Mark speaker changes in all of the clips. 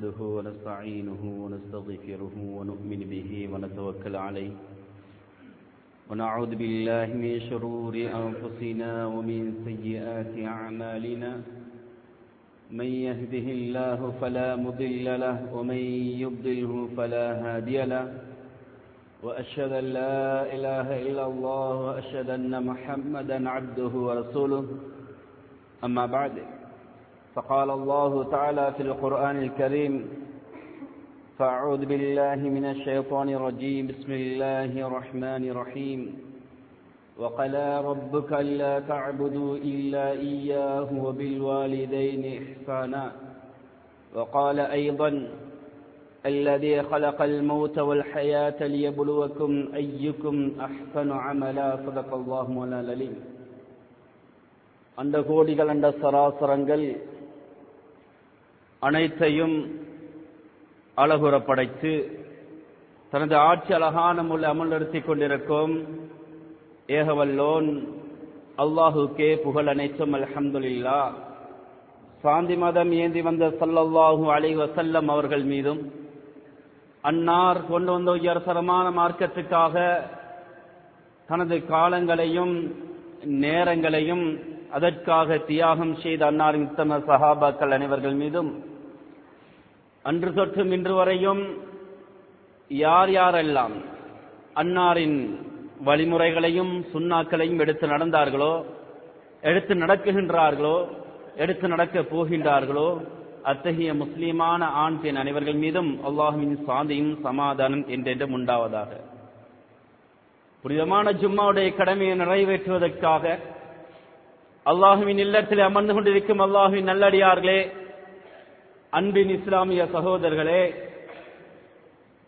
Speaker 1: نحمده ونستعينه ونستغفره ونؤمن به ونتوكل عليه. ونعوذ بالله من شرور أنفسنا ومن سيئات أعمالنا. من يهده الله فلا مضل له ومن يضله فلا هادي له. وأشهد أن لا إله إلا الله وأشهد أن محمدا عبده ورسوله. أما بعد فقال الله تعالى في القرآن الكريم فأعوذ بالله من الشيطان الرجيم بسم الله الرحمن الرحيم وقلى ربك ألا تعبدوا إلا إياه وبالوالدين إحسانا وقال أيضا الذي خلق الموت والحياة ليبلوكم أيكم أحسن عملا صدق الله مولانا العليم அந்த கோடிகள் அந்த சராசரங்கள் அனைத்தையும் அழகுற படைத்து தனது ஆட்சி அழகான முள் அமல்நிறுத்திக் கொண்டிருக்கும் ஏகவல்லோன் அல்லாஹுக்கே புகழ் அனைத்தும் அல்ஹம்துல்லா சாந்தி மதம் ஏந்தி வந்த சல்லல்லாஹு அலை வசல்லம் அவர்கள் மீதும் அன்னார் கொண்டு வந்த உயர்சரமான மார்க்கத்துக்காக தனது காலங்களையும் நேரங்களையும் அதற்காக தியாகம் செய்த அன்னாரின் உத்தம சஹாபாக்கள் அனைவர்கள் மீதும் அன்று தொற்று இன்று வரையும் யார் யாரெல்லாம் அன்னாரின் வழிமுறைகளையும் சுண்ணாக்களையும் எடுத்து நடந்தார்களோ எடுத்து நடக்குகின்றார்களோ எடுத்து நடக்கப் போகின்றார்களோ அத்தகைய முஸ்லீமான ஆண் பெண் அனைவர்கள் மீதும் அல்லாஹுவின் சாந்தியும் சமாதானம் என்றென்றும் உண்டாவதாக. புனிதமான ஜும்மாவுடைய கடமையை நிறைவேற்றுவதற்காக அல்லாஹுவின் இல்லத்தில் அமர்ந்து கொண்டிருக்கும் அல்லாஹுவின் நல்லடியார்களே அன்பின் இஸ்லாமிய சகோதரர்களே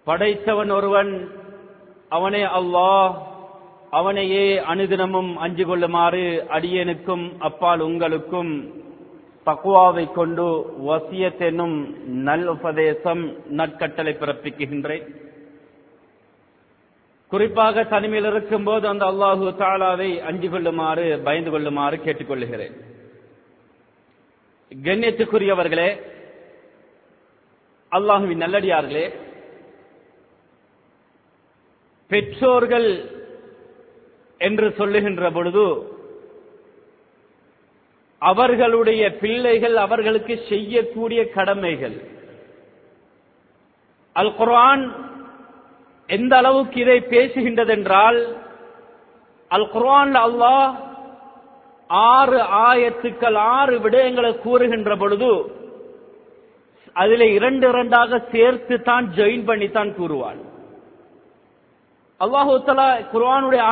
Speaker 1: படைத்தவன் ஒருவன் அவனே அல்லாஹ் அவனையே அனுதினமும் அஞ்சு கொள்ளுமாறு அடியனுக்கும் அப்பால் உங்களுக்கும் தக்குவாவை கொண்டு வசியத் என்னும் நல் உபதேசம் நற்கட்டளை பிறப்பிக்குகின்றேன் குறிப்பாக தனிமையில் இருக்கும் போது அந்த அல்லாஹு தாலாவை அஞ்சு கொள்ளுமாறு பயந்து கொள்ளுமாறு கேட்டுக்கொள்கிறேன். கண்ணியத்துக்குரியவர்களே அல்லாஹுவின் நல்லடியார்களே பெற்றோர்கள் என்று சொல்லுகின்ற பொழுது அவர்களுடைய பிள்ளைகள் அவர்களுக்கு செய்யக்கூடிய கடமைகள். அல் குர்ஆன் எந்த அளவுக்கு இதை பேசுகின்றதென்றால் அல் குர்ஆன் அல்லாஹ் ஆறு ஆயத்துக்கள் ஆறு விடயங்களை கூறுகின்ற பொழுது அதில் இரண்டு இரண்டாக சேர்த்து தான் ஜெயின் பண்ணி தான் கூறுவான். அல்லாஹு தலா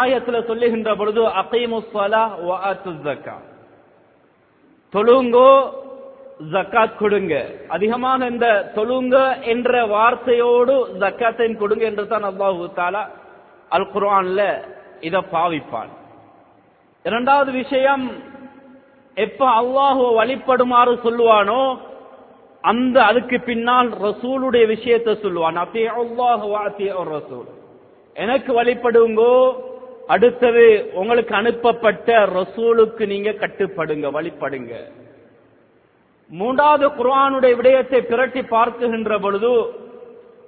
Speaker 1: ஆயத்துல சொல்லுகின்ற பொழுது அகைமுஸ்ஸலா தொழுங்கோ ஜக்காத் கொடுங்க. அதிகமாக இந்த தொழுங்க என்ற வார்த்தையோடு ஜக்காத்தையும் கொடுங்க என்று தான் அல்லாஹு தாலா அல் குர்ஆன்ல இத பாவிப்பான். இரண்டாவது விஷயம் எப்ப அல்லாஹு வழிபடுமாறு சொல்லுவானோ அந்த அதுக்கு பின்னால் ரசூலுடைய விஷயத்தை சொல்லுவான். ரசூல். எனக்கு வழிபடுங்கோ. அடுத்தது உங்களுக்கு அனுப்பப்பட்ட ரசூலுக்கு நீங்க கட்டுப்படுங்க வழிபடுங்க. மூன்றாவது குர்ஆனுடைய விடயத்தை பிரட்டி பார்க்குகின்ற பொழுது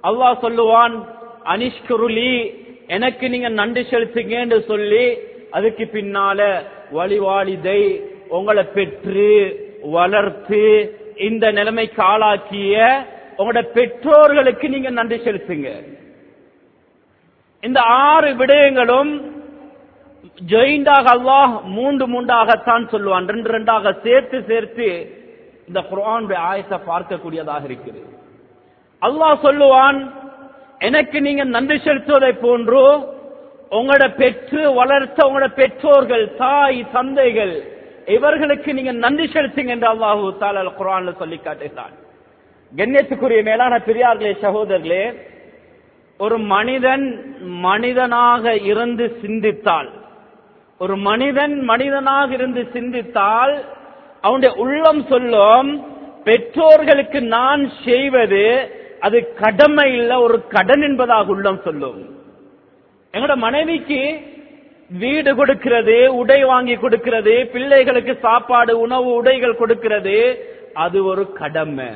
Speaker 1: அல்லாஹ் சொல்லுவான் அனிஷ்குருளி எனக்கு நீங்க நன்றி செலுத்துங்க என்று சொல்லி அதுக்கு பின்னால வழிவாளிதை உங்களை பெற்று வளர்த்து இந்த நிலைமைக்கு ஆளாக்கிய உங்களோட பெற்றோர்களுக்கு நீங்க நன்றி செலுத்துங்க. இந்த ஆறு விடயங்களும் ஜெயிண்டாக அல்லாஹ் மூன்று மூன்றாகத்தான் சொல்லுவான். ரெண்டு ரெண்டாக சேர்த்து சேர்த்து இந்த குரானுடைய ஆயத்தை பார்க்கக்கூடியதாக இருக்குது. அல்லாஹ் சொல்லுவான் எனக்கு நீங்க நன்றி செலுத்துவதை போன்று உங்களோட பெற்று வளர்த்த உங்களோட பெற்றோர்கள் தாய் தந்தைகள் இவர்களுக்கு நீங்க நன்றி செலுத்துங்க என்று அல்லாஹு தால குரான்ல சொல்லி காட்டுகிறான். கண்ணியத்துக்குரிய மேலான பெரியார்களே சகோதரர்களே ஒரு மனிதன் மனிதனாக இருந்து சிந்தித்தால் ஒரு மனிதன் மனிதனாக இருந்து சிந்தித்தால் அவனுடைய உள்ளம் சொல்லும் பெற்றோர்களுக்கு நான் செய்வது அது கடமை இல்ல ஒரு கடன் என்பதாக உள்ளம் சொல்லும். எங்களோட மனைவிக்கு வீடு கொடுக்கிறது உடை வாங்கி கொடுக்கிறது பிள்ளைகளுக்கு சாப்பாடு உணவு உடைகள் கொடுக்கிறது அது ஒரு கடமை.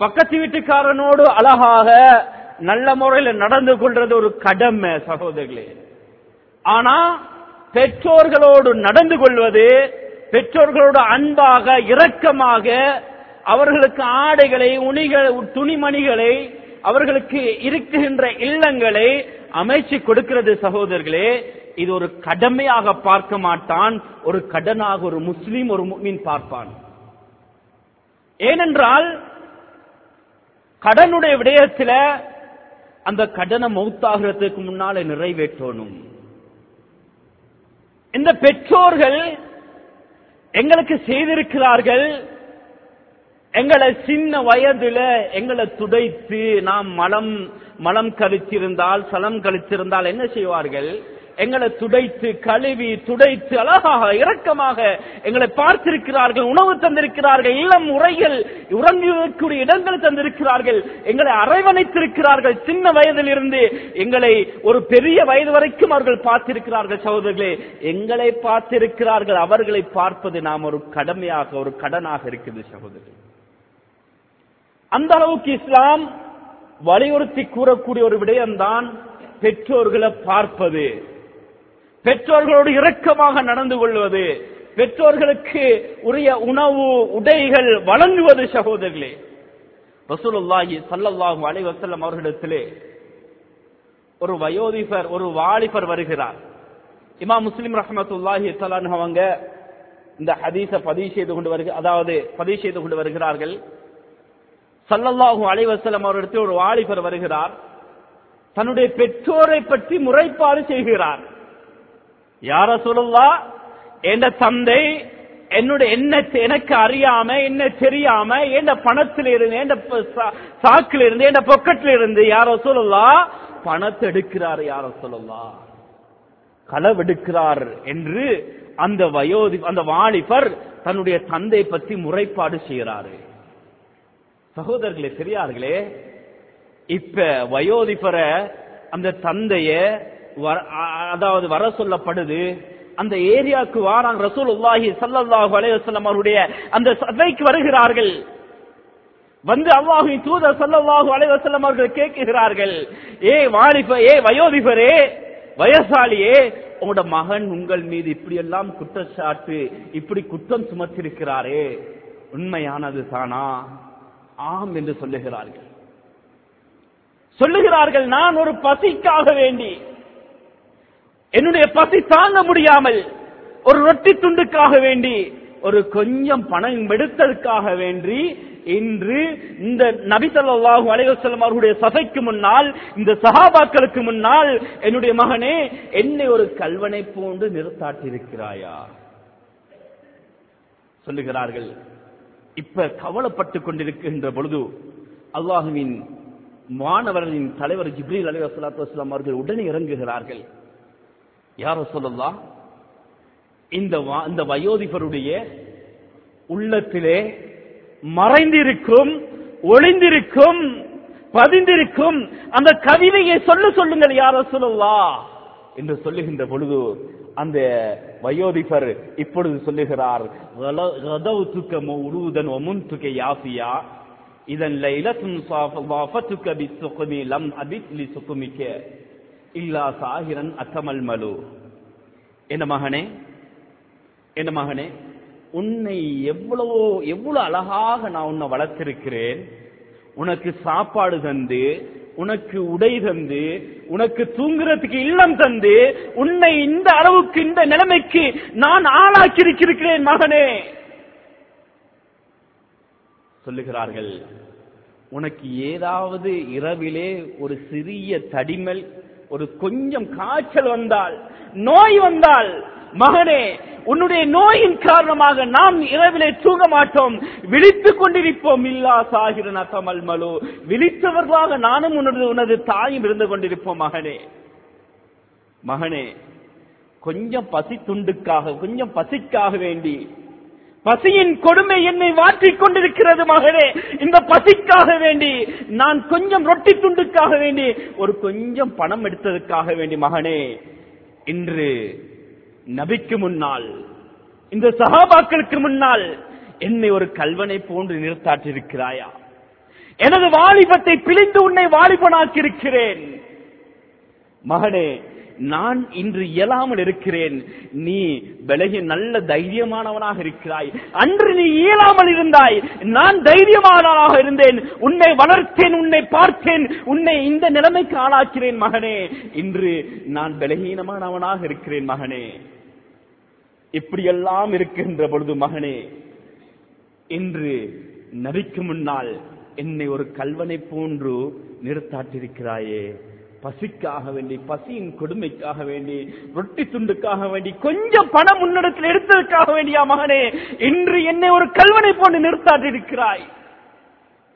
Speaker 1: பக்கத்து வீட்டுக்காரனோடு அழகாக நல்ல முறையில் நடந்து கொள்றது ஒரு கடமை சகோதரர்களே ஆனா பெற்றோர்களோடு நடந்து கொள்வது பெற்றோர்களோடு அன்பாக இரக்கமாக அவர்களுக்கு ஆடைகளை உணிகள் துணிமணிகளை அவர்களுக்கு இருக்குகின்ற இல்லங்களை அமைச்சு கொடுக்கிறது சகோதரர்களே இது ஒரு கடமையாக பார்க்க மாட்டான் ஒரு கடனாக ஒரு முஸ்லீம் ஒரு மீன் பார்ப்பான். ஏனென்றால் கடனுடைய விடயத்தில் அந்த கடனை மௌத்தாகிறதுக்கு முன்னால நிறைவேற்றணும். இந்த பெற்றோர்கள் எங்களுக்கு செய்திருக்கிறார்கள் எங்களை சின்ன வயதுல எங்களை துடைத்து நாம் மலம் மலம் கழிச்சிருந்தால் சலம் கழிச்சிருந்தால் என்ன செய்வார்கள்? எங்களை துடைத்து கழுவி துடைத்து அழகாக இரக்கமாக எங்களை பார்த்திருக்கிறார்கள் உணவு தந்திருக்கிறார்கள் இளம் உரைகள் உறங்கக்கூடிய இடங்கள் தந்திருக்கிறார்கள் எங்களை அரவணைத்திருக்கிறார்கள். சின்ன வயதில் இருந்து எங்களை ஒரு பெரிய வயது வரைக்கும் அவர்கள் பார்த்திருக்கிறார்கள் சகோதரர்களே. எங்களை பார்த்திருக்கிறார்கள் அவர்களை பார்ப்பது நாம் ஒரு கடமையாக ஒரு கடனாக இருக்குது சகோதரர்கள். அந்த அளவுக்கு இஸ்லாம் வலியுறுத்தி கூறக்கூடிய ஒரு விடயம்தான் பெற்றோர்களை பார்ப்பது. பெற்றோர்களோடு இரக்கமாக நடந்து கொள்வது பெற்றோர்களுக்கு உரிய உணவு உடைகள் வழங்குவது சகோதரர்களே ரசூலுல்லாஹி சல்லல்லாஹு அலைவசல்லம் அவர்களிடத்திலே ஒரு வயோதிபர் ஒரு வாலிபர் வருகிறார். இமா முஸ்லிம் ரஹமத்துல்லாஹி தஆலா அவங்க இந்த ஹதீஸ பதிவு செய்து கொண்டு வருக அதாவது பதிவு செய்து கொண்டு வருகிறார்கள். சல்லல்லாஹு அலைஹி வஸல்லம் அவரிடத்தில் ஒரு வாலிபர் வருகிறார். தன்னுடைய பெற்றோரை பற்றி முறைப்பாடு செய்கிறார். யார சொல்லலா என் தந்தை என்னுடைய என்ன எனக்கு அறியாம என்ன தெரியாம என் பணத்தில் இருந்து என் சாக்கில் இருந்து என் பொக்கெட்ல இருந்து யாரோ சொல்லலா பணத்தை எடுக்கிறார் யாரோ சொல்லலா களவெடுக்கிறார் என்று அந்த வயோதி அந்த வாலிபர் தன்னுடைய தந்தை பற்றி முறைப்பாடு செய்கிறாரு. சகோதரர்களே பெரியார்களே இப்ப வயோதிபர அந்த தந்தைய அதாவது வர சொல்லப்படுது அந்த ஏரியாவுக்கு வாராங்க ரசூலுல்லாஹி ஸல்லல்லாஹு அலைஹி வஸல்லம் அவருடைய அந்த சபைக்கு வருகிறார்கள். வந்து அல்லாஹ்வின் தூத சல்லாஹு அலைவசல்லம் அவர்கள் கேட்கிறார்கள் ஏ வாலிப ஏ வயோதிபரே வயசாலியே உங்களோட மகன் உங்கள் மீது இப்படி எல்லாம் குற்றச்சாட்டு இப்படி குற்றம் சுமத்திருக்கிறாரே உண்மையானது தானா? ஆம் என்று சொல்லுகிறார்கள். சொல்லுகிறார்கள் நான் ஒரு பசிக்காக வேண்டி என்னுடைய பசி தாங்க முடியாமல் ஒரு ரொட்டி துண்டுக்காக வேண்டி ஒரு கொஞ்சம் பணம் எடுத்ததுக்காக வேண்டி இன்று இந்த நபிசல்லாஹு அலைவசல்லம் அவர்களுடைய சபைக்கு முன்னால் இந்த சகாபாக்களுக்கு முன்னால் என்னுடைய மகனே என்னை ஒரு கல்வனை போன்று நிறுத்தாட்டியிருக்கிறாயா சொல்லுகிறார்கள். இப்ப கவலைப்பட்டுக் கொண்டிருக்கின்ற பொழுது அல்லாஹுவின் மாணவர்களின் தலைவர் ஜிப்ரீல் அலி அவர்கள் உடனே இறங்குகிறார்கள். யார சொல்லலாம் இந்த வா- இந்த வயோதிபருடைய உள்ளத்திலே மறைந்திருக்கும் ஒளிந்திருக்கும் பதிந்திருக்கும் அந்த கவிதையை சொல்ல சொல்லுங்கள் யார சொல்லலா என்று சொல்லுகின்ற பொழுது அந்த வயோதிபர் இப்பொழுது சொல்லுகிறார் இதன் லைலத்தும் சாஃபத்துக்க பிசுகுமி லம் அபித் லி சுகுமிக்க இல்லா சாகிரன் அக்கமல் மலு. என்ன மகனே? என்ன மகனே? உன்னை எவ்வளவோ எவ்வளவு அழகாக நான் உன்னை வளர்த்திருக்கிறேன். உனக்கு சாப்பாடு தந்து உனக்கு உடை தந்து உனக்கு தூங்குறதுக்கு இல்லம் தந்து உன்னை இந்த அளவுக்கு இந்த நிலைமைக்கு நான் ஆளாக்கியிருக்கிறேன் மகனே. சொல்லுகிறார்கள் உனக்கு ஏதாவது இரவிலே ஒரு சிறிய தடிமல் ஒரு கொஞ்சம் காய்ச்சல் வந்தால் நோய் வந்தால் மகனே உன்னுடைய நோயின் காரணமாக நாம் இரவிலே தூங்க மாட்டோம். விழித்துக் கொண்டிருப்போம். இல்லா சாகிர அசமல் மலு. விழித்தவர்களாக நானும் உனது உனது தாயும் இருந்து கொண்டிருப்போம் மகனே. மகனே கொஞ்சம் பசி துண்டுக்காக கொஞ்சம் பசிக்காக வேண்டி பசியின் கொடுமை என்னை மாற்றிக் கொண்டிருக்கிறது மகளே. இந்த பசிக்காக வேண்டி நான் கொஞ்சம் ரொட்டி துண்டுக்காக வேண்டி ஒரு கொஞ்சம் பணம் எடுத்ததுக்காக வேண்டி மகனே இன்று நபிக்கு முன்னால் இந்த சகாபாக்களுக்கு முன்னால் என்னை ஒரு கல்வனை போன்று நிறுத்தாற்றிருக்கிறாயா? எனது வாலிபத்தை பிழிந்து உன்னை வாலிபனாக்கி இருக்கிறேன் மகனே நான் இன்று இயலாமல் இருக்கிறேன். நீ விலகி நல்ல தைரியமானவனாக இருக்கிறாய். அன்று நீ இயலாமல் இருந்தாய். நான் தைரியமானவனாக இருந்தேன். உன்னை வளர்த்தேன் உன்னை பார்த்தேன். உன்னை இந்த நிலைமைக்கு ஆளாக்கிறேன் மகனே. இன்று நான் பலகீனமானவனாக இருக்கிறேன் மகனே. இப்படியெல்லாம் இருக்கின்ற பொழுது மகனே இன்று நபிக்கு முன்னால் என்னை ஒரு கல்வனை போன்று நிறுத்தாட்டிருக்கிறாயே. பசிக்காக வேண்டி பசியின் கொடுமைக்காக வேண்டி ரொட்டி துண்டுக்காக வேண்டி கொஞ்சம் பணம் முன்னிடத்தில் எடுத்ததற்காக வேண்டியா மகனே? இன்று என்னை ஒரு கல்வனை போன்று நிறுத்தாட்டிருக்கிறாய்.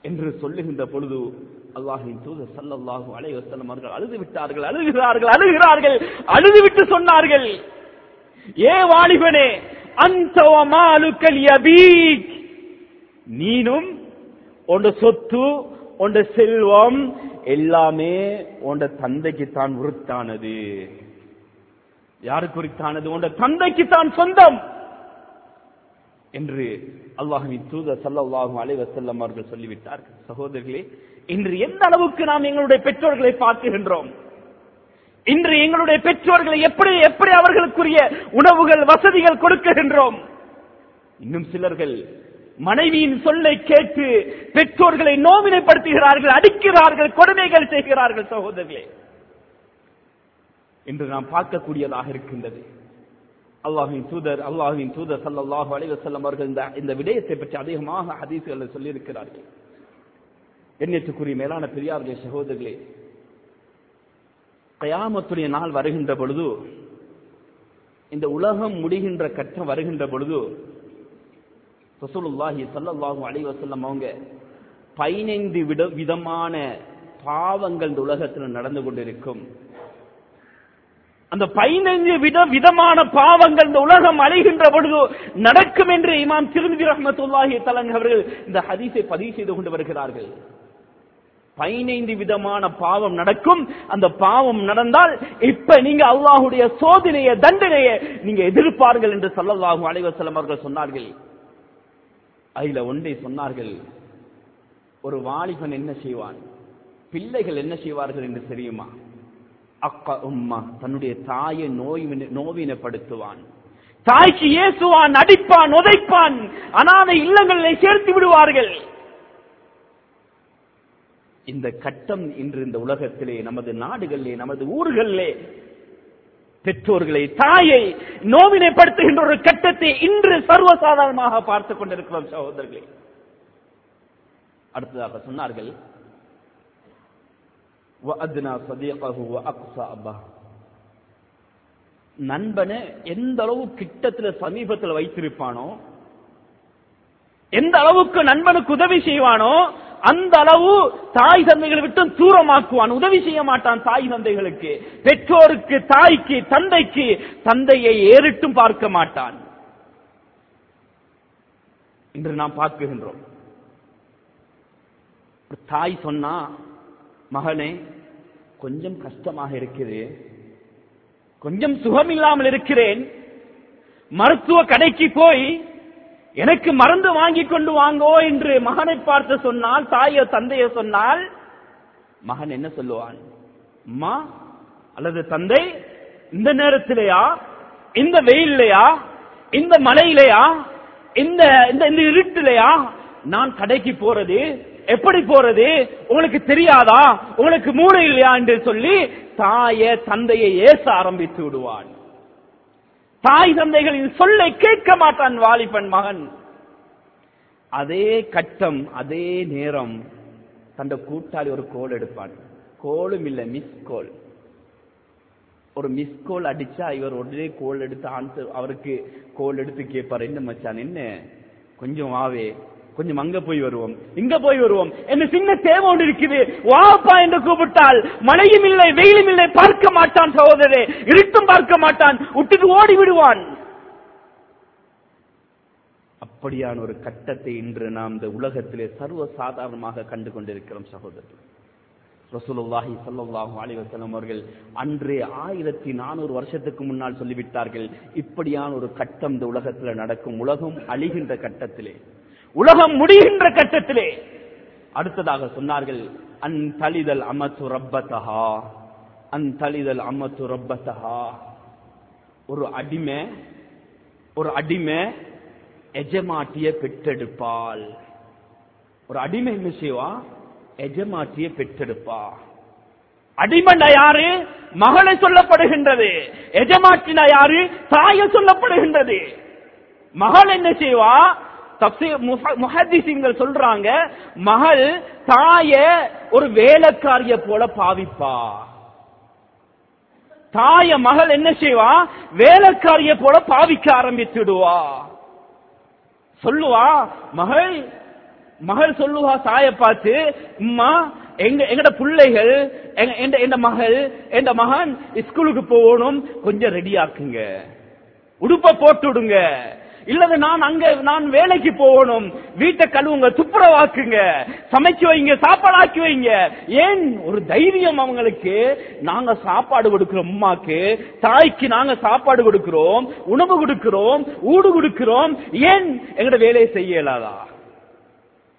Speaker 1: என்று சொல்லுகின்ற பொழுது அல்லாஹின் தூதர் சல்லல்லாஹு அலைஹி வஸல்லம் அவர்கள் அழுது விட்டார்கள் அழுகிறார்கள் அழுகிறார்கள் அழுது விட்டு சொன்னார்கள் ஏ வாலிபனே அந்த யபீக். நீனும் உன் சொத்து உண்ட செல்வம் எல்லாமே உண்ட தந்தைக்கு தான் உருத்தானது. யாருக்கு உரித்தானது? உண்ட தந்தைக்கு தான் சொந்தம் என்று அல்லாஹின் தூதர் சல்லாஹும் அலைவசல்லம் அவர்கள் சொல்லிவிட்டார்கள். சகோதரர்களே இன்று எந்த அளவுக்கு நாம் எங்களுடைய பெற்றோர்களை பார்க்கின்றோம்? இன்று எங்களுடைய பெற்றோர்களை எப்படி எப்படி அவர்களுக்குரிய உணவுகள் வசதிகள் கொடுக்கின்றோம்? இன்னும் சிலர்கள் மனைவியின் சொல்லை கேட்டு பெற்றோர்களை நோவினைப்படுத்துகிறார்கள் அடிக்கிறார்கள் கொடுமைகள் செய்கிறார்கள் சகோதரர்களே. என்று நாம் பார்க்கக்கூடியதாக இருக்கின்றது. அல்லாஹின் தூதர் அல்லாஹின் தூதர் சல்லல்லாஹு அலைஹி அவர்கள் இந்த இந்த விடயத்தை பற்றி அதிகமாக ஹதீஸ்களை சொல்லியிருக்கிறார்கள். எண்ணத்துக்குரிய மேலான பெரியார்களே சகோதரர்களே கயாமத்துடைய நாள் வருகின்ற பொழுது இந்த உலகம் முடிகின்ற கட்டம் வருகின்ற பொழுது ரசூலுல்லாஹி சல்லாஹு அலி வசல்லம் அவங்க பதினைந்து விட விதமான பாவங்கள் இந்த உலகத்தில் நடந்து கொண்டிருக்கும். அந்த பதினைந்து வித விதமான பாவங்கள் இந்த உலகம் அழைகின்ற பொழுது நடக்கும் என்று இமாம் திருமதி ரஹமத்துல்லாஹி தலங்க அவர்கள் இந்த ஹதீஸை பதிவு செய்து கொண்டு வருகிறார்கள். பதினைந்து விதமான பாவம் நடக்கும். அந்த பாவம் நடந்தால் இப்ப நீங்க அல்லாஹுடைய சோதனைய தண்டனையை நீங்க எதிர்ப்பார்கள் என்று சல்லல்லாஹு அலைஹி அவர்கள் சொன்னார்கள். அதில் ஒன்றை சொன்னார்கள் ஒரு வாலிபன் என்ன செய்வான்? பிள்ளைகள் என்ன செய்வார்கள் என்று தெரியுமா? அக்கா உம்மா தன்னுடைய தாயை நோய் நோவினப்படுத்துவான். தாய்க்கு ஏசுவான் அடிப்பான் உதைப்பான் அனாதை இல்லங்களை சேர்த்து விடுவார்கள். இந்த கட்டம் இன்று இந்த உலகத்திலே நமது நாடுகளிலே நமது ஊர்களிலே பெற்றோர்களை தாயை நோவினைப்படுத்துகின்ற ஒரு கட்டத்தை இன்று சர்வசாதாரணமாக பார்த்துக் கொண்டிருக்கிறோம் சகோதரர்களே. அடுத்ததாக சொன்னார்கள் நண்பனை எந்த அளவு கிட்டத்துல சமீபத்தில் வைத்திருப்பானோ எந்த அளவுக்கு நண்பனுக்கு உதவி செய்வானோ அந்த அளவு தாய் தந்தைகளை விட்டு தூரமாக்குவான் உதவி செய்ய மாட்டான் தாய் தந்தைகளுக்கு. பெற்றோருக்கு தாய்க்கு தந்தைக்கு தந்தையை ஏறிட்டும் பார்க்க மாட்டான். என்று நாம் பார்க்குகின்றோம். தாய் சொன்னா மகனே கொஞ்சம் கஷ்டமாக இருக்குது. கொஞ்சம் சுகமில்லாமல் இருக்கிறேன். மருத்துவ கடைக்கு போய் எனக்கு மருந்து வாங்கி கொண்டு வாங்கோ என்று மகனை பார்த்து சொன்னால் தாயோ தந்தையோ சொன்னால் மகன் என்ன சொல்லுவான்? அம்மா அல்லது தந்தை இந்த நேரத்திலேயா? இந்த வெயில்லையா? இந்த மழையிலையா? இந்த இந்த இந்த இருட்டிலையா? நான் கடைக்கு போறது எப்படி போறது? உங்களுக்கு தெரியாதா? உங்களுக்கு மூளை இல்லையா என்று சொல்லி தாய தந்தையை ஏச ஆரம்பித்து விடுவான். தாய் தந்தைகளின் சொல்லை கேட்க மாட்டான் வாலிபன் மகன். அதே கட்டம் அதே நேரம் தந்த கூட்டாளி ஒரு கோல் எடுப்பான். கோலும் இல்ல மிஸ் கோல் ஒரு மிஸ் கோல் அடிச்சா இவர் உடனே கோல் எடுத்து ஆன்சர் அவருக்கு கோல் எடுத்து கேட்பார். என்ன மச்சான் என்ன? கொஞ்சம் ஆவே கொஞ்சம் அங்க போய் வருவோம். இங்க போய் வருவோம். என்ன சின்ன தேவை ஒன்று இருக்குது. வாப்பா என்று கூப்பிட்டால் மழையும் இல்லை வெயிலும் இல்லை. பார்க்க மாட்டான் சகோதரே இருட்டும் பார்க்க மாட்டான். விட்டுட்டு ஓடி விடுவான். அப்படியான ஒரு கட்டத்தை இன்று நாம் இந்த உலகத்திலே சர்வ சாதாரணமாக கண்டு கொண்டிருக்கிறோம் சகோதரர். ரசூலுல்லாஹி ஸல்லல்லாஹு அலைஹி வஸல்லம் அவர்கள் அன்றே ஆயிரத்தி நானூறு வருஷத்துக்கு முன்னால் சொல்லிவிட்டார்கள் இப்படியான ஒரு கட்டம் இந்த உலகத்தில் நடக்கும். உலகம் அழிகின்ற கட்டத்திலே. உலகம் முடிகின்ற கட்டத்திலே. அடுத்ததாக சொன்னார்கள் அன் தலிதல் அமத்து ரப்பத்தஹா அன் தலிதல் அமத்து ரப்பத்தஹா. ஒரு அடிமை ஒரு அடிமை எஜமாட்டிய பெற்றெடுப்பாள். ஒரு அடிமை என்ன செய்வா? எஜமாட்டிய பெற்றெடுப்பா. அடிமண்ட யாரு? மகளை சொல்லப்படுகின்றது. எஜமாட்டின யாரு? தாய சொல்லப்படுகின்றது. மகள் என்ன செய்வா? முஹதிசிங்கள் சொல்றாங்க மகள் தாய ஒரு வேலைக்காரிய போல பாவிப்பா. தாய மகள் என்ன செய்வா? வேலைக்காரிய போல பாவிக்க ஆரம்பித்துடுவா. சொல்லுவா மகள் மகள் சொல்லுவா தாய பார்த்து உம்மா எங்க எங்கட பிள்ளைகள் எங்க மகள் எந்த மகன் ஸ்கூலுக்கு போகணும் கொஞ்சம் ரெடி ஆக்குங்க. உடுப்ப போட்டு விடுங்க இல்லது நான் அங்க நான் வேலைக்கு போகணும். வீட்டை கழுவுங்க துப்புரவாக்குங்க. சமைச்சு வைங்க சாப்பாடு ஆக்கி வைங்க. ஏன் ஒரு தைரியம் அவங்களுக்கு? நாங்க சாப்பாடு கொடுக்கிறோம் அம்மாக்கு தாய்க்கு நாங்க சாப்பாடு கொடுக்கிறோம் உணவு கொடுக்கிறோம் ஊடு கொடுக்கிறோம். ஏன் எங்கட வேலையை செய்ய இயலாதா?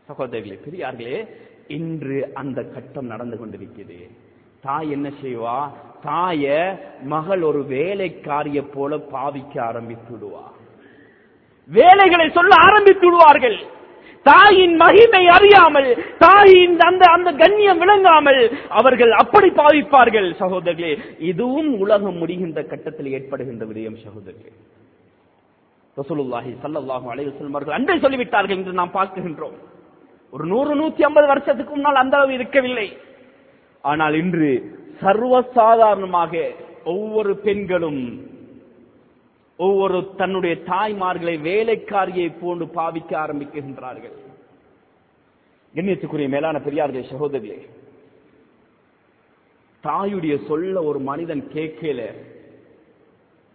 Speaker 1: சகோதரர்களே பெரியார்களே இன்று அந்த கட்டம் நடந்து கொண்டிருக்கிறது. தாய் என்ன செய்வா? தாய மகள் ஒரு வேலைக்காரிய போல பாவிக்க ஆரம்பித்து விடுவா. வேலைகளை சொல்ல ஆரம்பித்து விடுவார்கள். தாயின் மகிமை அறியாமல் தாயின் அந்த அந்த கண்ணியம் விளங்காமல் அவர்கள் அப்படி பாவிப்பார்கள். சகோதரர்களே இதுவும் உலகம் முடிகின்ற கட்டத்தில் ஏற்படுகின்ற விடயம் சகோதரர்களே. ரசூலுல்லாஹி சல்லாஹூ அலைஹி செல்வார்கள் அவர்கள் அன்றே சொல்லிவிட்டார்கள் என்று நாம் பார்க்கின்றோம். ஒரு நூறு நூத்தி ஐம்பது வருஷத்துக்கு முன்னால் அந்த அளவு இருக்கவில்லை. ஆனால் இன்று சர்வசாதாரணமாக ஒவ்வொரு பெண்களும் ஒவ்வொரு தன்னுடைய தாய்மார்களை வேலைக்காரியை போன்று பாவிக்க ஆரம்பிக்கின்றார்கள். கண்ணியத்துக்குரிய மேலான பெரியார்கள் சகோதரிகளே தாயுடைய சொல்ல ஒரு மனிதன் கேட்கல.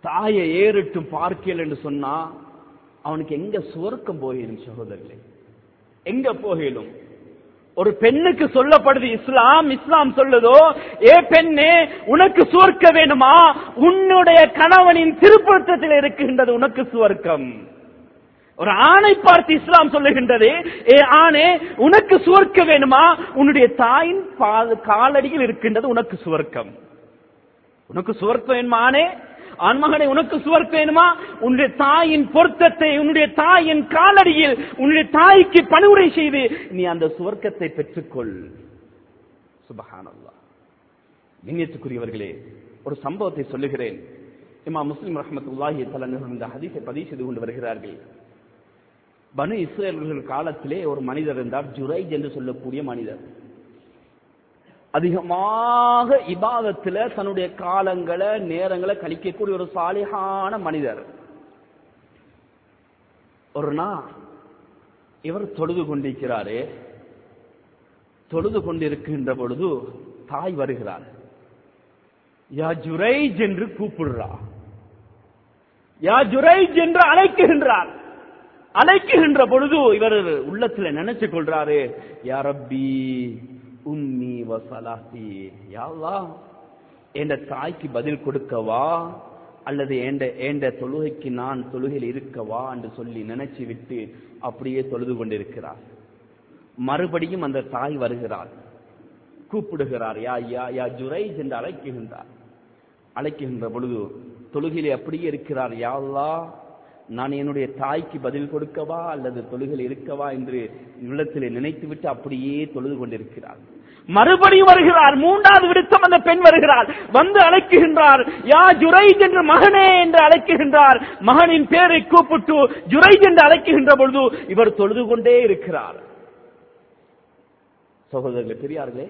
Speaker 1: தாயை ஏறிட்டும் பார்க்கல என்று சொன்னா அவனுக்கு எங்க சுவர்க்கம் போயிடும் சகோதரர்களே எங்க போகலும்? ஒரு பெண்ணுக்கு சொல்லப்படுது இஸ்லாம் இஸ்லாம் சொல்லுதோ ஏ பெண்ணே உனக்கு சுவர்க்க வேணுமா உன்னுடைய கணவனின் திருப்பத்தத்தில் இருக்கின்றது உனக்கு சுவர்க்கம். ஒரு ஆணை பார்த்து இஸ்லாம் சொல்லுகின்றது ஏ ஆணே உனக்கு சுவர்க்க வேணுமா உன்னுடைய தாயின் காலடியில் இருக்கின்றது உனக்கு சுவர்க்கம். உனக்கு சுவர்க்கம் வேணுமா ஆணே? ஆண்மகனை உனக்கு சுவர்க்க வேணுமா உன்னுடைய தாயின் பொருத்தத்தை உன்னுடைய தாயின் காலடியில் உன்னுடைய தாய்க்கு பணிவுரை செய்து நீ அந்த சுவர்க்கத்தை பெற்றுக்கொள். சுபஹானல்லா இணையத்துக்குரியவர்களே ஒரு சம்பவத்தை சொல்லுகிறேன். இமா முஸ்லிம் ரஹமத்துல்லாஹி தலைநகர் இந்த ஹதீஸை பதிவு செய்து கொண்டு வருகிறார்கள். பனு இஸ்ரேல்கள் காலத்திலே ஒரு மனிதர் இருந்தார் ஜுரைஜ் என்று சொல்லக்கூடிய மனிதர். அதிகமாக இபாதத்துல தன்னுடைய காலங்களை நேரங்களை கழிக்கக்கூடிய ஒரு சாலிகான மனிதர். ஒரு நாள் இவர் தொழுது கொண்டிருக்கிறாரு. தொழுது கொண்டிருக்கின்ற பொழுது தாய் வருகிறார் யா ஜுரைஜ் என்று கூப்பிடுறா. யா ஜுரைஜ் என்று அழைக்குகின்றார் அழைக்குகின்ற பொழுது இவர் உள்ளத்துல நினைச்சு கொள்றாரு யா ரப்பி உம்மி வசலாத்தி யாவா என்ற தாய்க்கு பதில் கொடுக்கவா? அல்லது ஏண்ட ஏண்ட தொழுகைக்கு நான் தொழுகையில் இருக்கவா என்று சொல்லி நினைச்சு விட்டு அப்படியே தொழுது கொண்டிருக்கிறார். மறுபடியும் அந்த தாய் வருகிறார் கூப்பிடுகிறார் யா யா யா ஜுரைஜ் என்று அழைக்குகின்றார் அழைக்குகின்ற பொழுது தொழுகையில் அப்படியே இருக்கிறார் யாவா நான் என்னுடைய தாய்க்கு பதில் கொடுக்கவா அல்லது தொழுகள் இருக்கவா என்று உள்ளத்திலே நினைத்துவிட்டு அப்படியே தொழுது கொண்டிருக்கிறார். மறுபடியும் வருகிறார். மூன்றாவது விடுத்தம் அந்த பெண் வருகிறார் வந்து அழைக்குகின்றார். யா ஜுரைஜ் என்று மகனே என்று அழைக்குகின்றார். மகனின் பேரை கூப்பிட்டு ஜுரைஜ் என்று அழைக்குகின்ற பொழுது இவர் தொழுது கொண்டே இருக்கிறார். சகோதரர்களே பெரியார்களே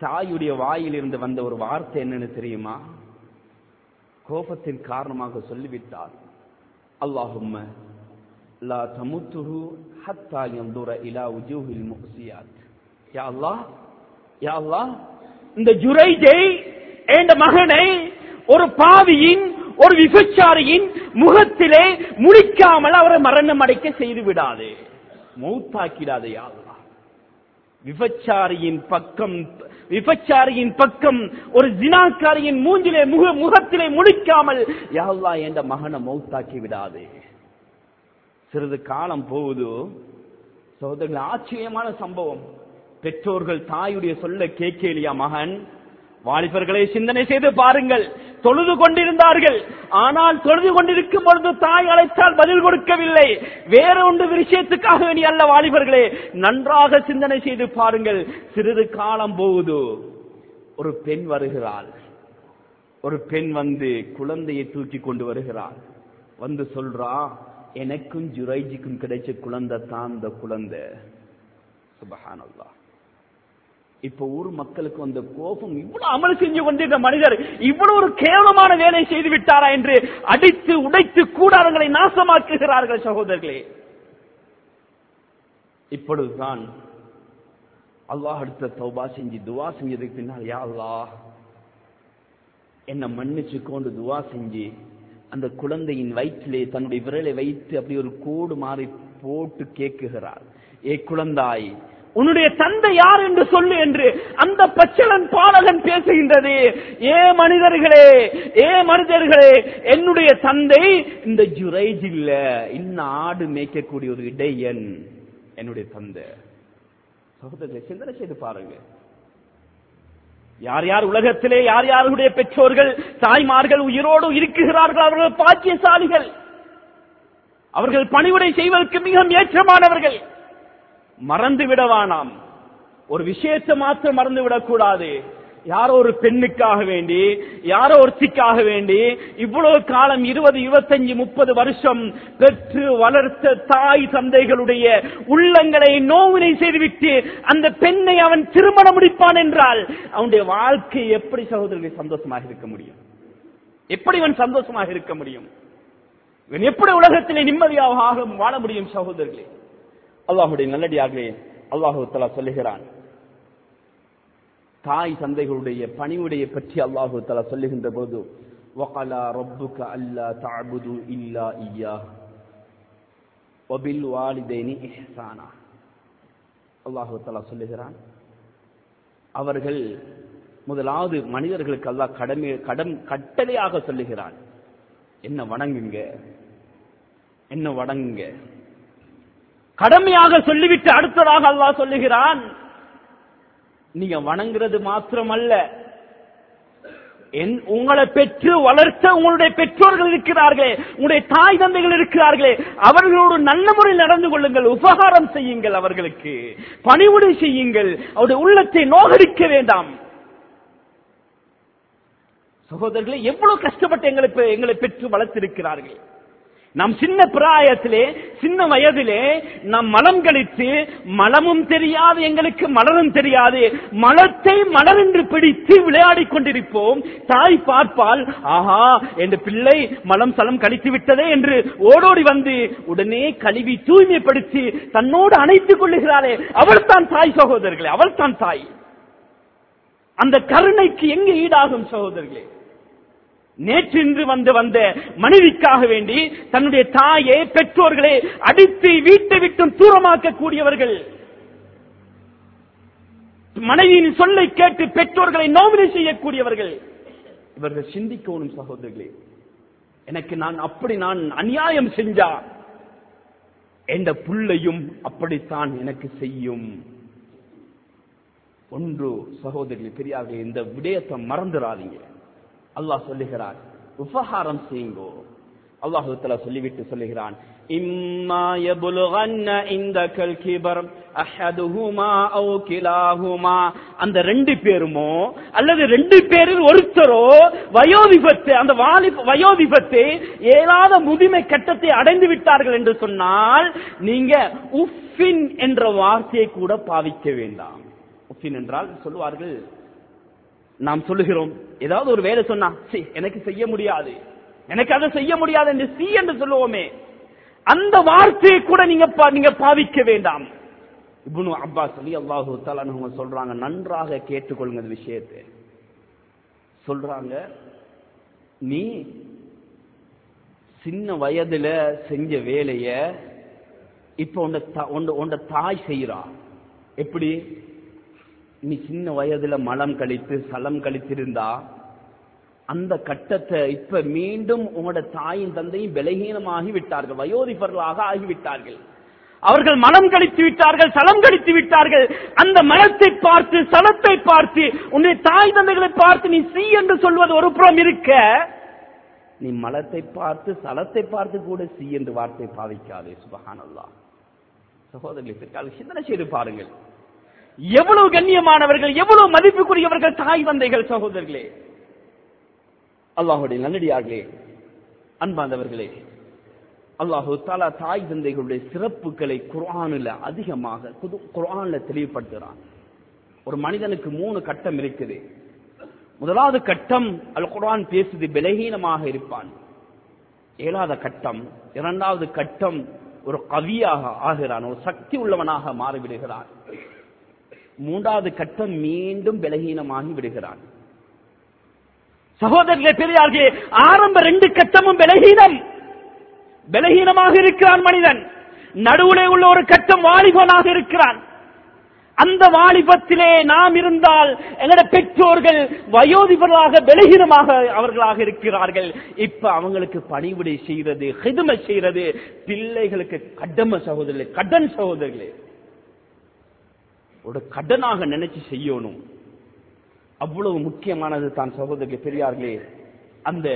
Speaker 1: தாயுடைய வாயில் இருந்து வந்த ஒரு வார்த்தை என்னன்னு தெரியுமா? கோபத்தின் காரணமாக சொல்லிவிட்டார். அல்லாஹும்ம லா தமுத்துரு ஹத்தா யந்துர இலா உஜூஹில் முஹ்சியாத் யா அல்லாஹ் யா அல்லாஹ் இந்த ஜுரைஜை என்ற மகனை ஒரு பாவியின் ஒரு விபச்சாரியின் முகத்திலே முடிக்காமல் அவரை மரணம் அடைக்க செய்து விடாது. மௌத்தாக்கிடாது யா விபச்சாரியின் பக்கம் விபச்சாரியின் பக்கம் ஒரு ஜினாக்காரியின் மூஞ்சிலே முக முகத்திலே முடிக்காமல் யாழ்லா என்ற மகனை மௌத்தாக்கி விடாது. சிறிது காலம் போகுது. சகோதரர்கள் ஆச்சரியமான சம்பவம். பெற்றோர்கள் தாயுடைய சொல்ல கேட்கலியா மகன்? வாலிபர்களை சிந்தனை செய்து பாருங்கள். தொழுது கொண்டிருந்தார்கள். ஆனால் தொழுது கொண்டிருக்கும் பொழுது தாய் அழைத்தால் பதில் கொடுக்கவில்லை. வேற ஒன்று விஷயத்துக்காக வேண்டிய அல்ல வாலிபர்களே. நன்றாக சிந்தனை செய்து பாருங்கள். சிறிது காலம் போகுது. ஒரு பெண் வருகிறாள். ஒரு பெண் வந்து குழந்தையை தூக்கி கொண்டு வருகிறாள். வந்து சொல்றா எனக்கும் ஜுரைஜிக்கும் கிடைச்ச குழந்தை தான் இந்த குழந்தை. சுபஹானல்லா இப்ப ஊர் மக்களுக்கு வந்த கோபம் இவ்வளவு அமல் செஞ்சு கொண்டிருந்த மனிதர் இவ்வளவு ஒரு கேவலமான வேலை செய்து விட்டாரா என்று அடித்து உடைத்து கூடாரங்களை நாசமாக்குகிறார்கள் சகோதரர்களே. இப்பொழுதுதான் அல்லாஹ் அடுத்த தௌபா செஞ்சு துவா செஞ்சதுக்கு பின்னால் யா அல்லா என்ன மன்னிச்சு கொண்டு துவா செஞ்சு அந்த குழந்தையின் வயிற்றிலே தன்னுடைய விரலை வைத்து அப்படி ஒரு கோடு மாறி போட்டு கேட்குகிறார். ஏ குழந்தாய் உன்னுடைய தந்தை யார் என்று சொல்லு என்று அந்த பச்சளன் பாலகன் பேசுகின்றது. ஏ மனிதர்களே ஏ மனிதர்களே என்னுடைய தந்தை இந்த ஜுரைஜ் இல்ல இன்னும் ஆடு மேய்க்கக்கூடிய ஒரு இடையன் என்னுடைய தந்தை. சகோதரர்களை சிந்தனை செய்து பாருங்க. யார் யார் உலகத்திலே யார் யாருடைய பெற்றோர்கள் தாய்மார்கள் உயிரோடு இருக்குகிறார்கள் அவர்கள் பாக்கியசாலிகள். அவர்கள் பணிவுடை செய்வதற்கு மிக ஏற்றமானவர்கள். மறந்து விடவானாம். ஒரு விஷயத்தை மாத்திரம் மறந்து விடக்கூடாது. யாரோ ஒரு பெண்ணுக்காக வேண்டி யாரோ ஒருத்திக்காக வேண்டி இவ்வளவு காலம் இருபது இருபத்தஞ்சு முப்பது வருஷம் பெற்று வளர்த்த தாய் தந்தைகளுடைய உள்ளங்களை நோவினை செய்துவிட்டு அந்த பெண்ணை அவன் திருமணம் முடிப்பான் என்றால் அவனுடைய வாழ்க்கை எப்படி சகோதரர்கள் சந்தோஷமாக இருக்க முடியும்? எப்படி அவன் சந்தோஷமாக இருக்க முடியும்? இவன் எப்படி உலகத்திலே நிம்மதியாக வாழ முடியும் சகோதரர்களே? அல்லாஹுடைய நல்லடியாகவே அல்லாஹு தலா சொல்லுகிறான் தாய் தந்தைகளுடைய பணிவுடைய பற்றி அல்லாஹு தலா சொல்லுகின்ற போது وَقَلَا رَبُّكَ أَلَّا تَعْبُدُوا إِلَّا إِيَّاهُ وَبِالْوَالِدَيْنِ إِحْسَانًا அல்லாஹு தலா சொல்லுகிறான் அவர்கள் முதலாவது மனிதர்களுக்கு அல்லாஹ் கடமை கடம் கட்டளையாக சொல்லுகிறான் என்ன வணங்குங்க என்ன வணங்குங்க கடமையாக சொல்லிவிட்டு அடுத்ததாக அல்லாஹ் சொல்லுகிறான். நீங்க வணங்குறது மாத்திரமல்ல. என் உங்களை பெற்று வளர்த்த உங்களுடைய பெற்றோர்கள் இருக்கிறார்களே உங்களுடைய தாய் தந்தைகள் இருக்கிறார்களே அவர்களோடு நல்ல முறையில் நடந்து கொள்ளுங்கள் உபகாரம் செய்யுங்கள் அவர்களுக்கு பணிவுடை செய்யுங்கள் அவருடைய உள்ளத்தை நோகடிக்க வேண்டாம். சகோதரர்களை எவ்வளவு கஷ்டப்பட்டு எங்களை பெ- எங்களை பெற்று வளர்த்திருக்கிறார்கள்? நம் சின்ன பிராயத்திலே சின்ன வயதிலே நாம் மலம் கழித்து மலமும் தெரியாது எங்களுக்கு மலரும் தெரியாது. மலத்தை மலர் என்று பிடித்து விளையாடிக் கொண்டிருப்போம். தாய் பார்ப்பால் ஆஹா என் பிள்ளை மலம் சலம் கழித்து விட்டதே என்று ஓடோடி வந்து உடனே கழுவி தூய்மைப்படுத்தி தன்னோடு அணைத்துக் கொள்ளுகிறாளே. அவள் தான் தாய் சகோதரர்களே அவள் தான் தாய். அந்த கருணைக்கு எங்க ஈடாகும் சகோதரர்களே? நேற்றின்று வந்து வந்த மனைவிக்காக வேண்டி தன்னுடைய தாயை பெற்றோர்களை அடித்து வீட்டை விட்டும் தூரமாக்க கூடியவர்கள் மனைவியின் சொல்லை கேட்டு பெற்றோர்களை நோவினை செய்யக்கூடியவர்கள். இவர்கள் சிந்திக்கணும் சகோதரர்களே எனக்கு நான் அப்படி நான் அநியாயம் செஞ்சா எந்த புள்ளையும் அப்படித்தான் எனக்கு செய்யும். ஒன்று சகோதரி பெரியார்கள் இந்த விடயத்தை மறந்துடாதீங்க. அல்லாஹ் சொல்லுகிறார் உபகாரம் செய்யுங்கோ. அல்லாஹு தஆலா சொல்லிவிட்டு சொல்லுகிறான். இம்மா யபுலுகன்ன இந்தகல் கிபர் அஹதுஹுமா அவ் கிலாஹுமா. அந்த ரெண்டு பேருமோ அல்லது ரெண்டு பேரில் ஒருத்தரோ வயோதிபத்து அந்த வாலி வயோதிபத்து ஏலாத முதுமை கட்டத்தை அடைந்து விட்டார்கள் என்று சொன்னால் நீங்க உஃபின் என்ற வார்த்தையை கூட பாவிக்க வேண்டாம். உஃபின் என்றால் சொல்லுவார்கள் நாம் சொல்லுகிறோம் ஏதாவது ஒரு வேலை சொன்னா எனக்கு செய்ய முடியாது. எனக்கு அதை செய்ய முடியாது என்று சி என்று சொல்லுவோமே. அந்த வார்த்தையை கூட நீங்க பா- நீங்க பாவிக்க வேண்டாம். இப்னு அப்பா சொல்லி அல்லாஹு அவங்க சொல்றாங்க நன்றாக கேட்டுக்கொள்ளுங்க இந்த விஷயத்தை. சொல்றாங்க நீ சின்ன வயதுல செஞ்ச வேலைய இப்ப உண்ட த- உண்ட தாய் செய்யறா எப்படி? நீ சின்ன வயதுல மலம் கழித்து சலம் கழித்திருந்தா அந்த கட்டத்தை இப்ப மீண்டும் உங்களோட தாயும் தந்தையும் விலகீனமாகி விட்டார்கள் வயோதிபர்களாக ஆகிவிட்டார்கள். அவர்கள் மனம் கழித்து விட்டார்கள் சலம் கழித்து விட்டார்கள். அந்த மனத்தை பார்த்து சலத்தை பார்த்து உன்னுடைய தாய் தந்தைகளை பார்த்து நீ சீ என்று சொல்வது ஒரு புறம் இருக்க நீ மலத்தை பார்த்து சலத்தை பார்த்து கூட சீ என்று வார்த்தை பாவிக்காதே சுபகானல்லா சகோதரர்களை சிந்தனை செய்து பாருங்கள். எவ்வளவு கண்ணியமானவர்கள் எவ்வளவு மதிப்புக்குரியவர்கள் தாய் தந்தைகள் சகோதரர்களே. அல்லாஹுடைய நல்லடியார்களே அன்பாந்தவர்களே அல்லாஹு தாலா தாய் தந்தைகளுடைய சிறப்புகளை குரானில் அதிகமாக குரானில் தெளிவுபடுத்துகிறான். ஒரு மனிதனுக்கு மூணு கட்டம் இருக்குது. முதலாவது கட்டம் அல் குரான் பேசுது பலகீனமாக இருப்பான். ஏழாவது கட்டம் இரண்டாவது கட்டம் ஒரு கவியாக ஆகிறான் ஒரு சக்தி உள்ளவனாக மாறிவிடுகிறான். மூன்றாவது கட்டம் மீண்டும் பலகீனமாகி விடுகிறான். சகோதரர்களே பெரியார்களே ஆரம்ப ரெண்டு கட்டமும் பலகீனம். பலகீனமாக இருக்கிறான் மனிதன். நடுவுலே உள்ள ஒரு கட்டம் வாலிபனாக இருக்கிறான். அந்த வாலிபத்திலே நாம் இருந்தால் எங்களோட பெற்றோர்கள் வயோதிபர்களாக பலகீனமாக அவர்களாக இருக்கிறார்கள். இப்ப அவங்களுக்கு பணிவிடை செய்யறது ஹிதுமை செய்யறது பிள்ளைகளுக்கு கடமை சகோதரர்களே கடன் சகோதரர்களே. ஒரு கடனாக நினைச்சு செய்யணும். அவ்வளவு முக்கியமானது தான் சகோதரி பெரியார்களே. அந்த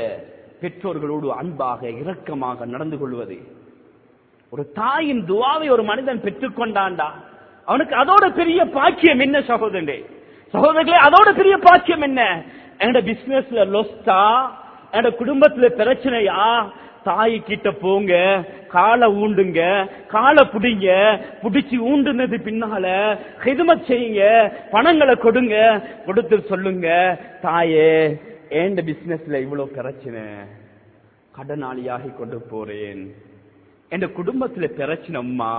Speaker 1: பெற்றோர்களோடு அன்பாக இரக்கமாக நடந்து கொள்வது. ஒரு தாயின் துவாவை ஒரு மனிதன் பெற்றுக்கொண்டாண்டா அவனுக்கு அதோட பெரிய பாக்கியம் என்ன சகோதரே சகோதரர்களே அதோட பெரிய பாக்கியம் என்ன? என்னோட பிசினஸ்ல லொஸ்டா என்னோட குடும்பத்துல பிரச்சனையா தாய் கிட்ட போங்க காலை ஊண்டுங்க காலை புடிங்க புடிச்சு ஊண்டுனது பின்னால ஹிதமத் செய்யுங்க பணங்களை கொடுங்க கொடுத்து சொல்லுங்க தாயே ஏண்ட பிசினஸ்ல இவ்வளவு பிரச்சனை? கடனாளியாகி கொண்டு போறேன். என் குடும்பத்துல பிரச்சனைம்மா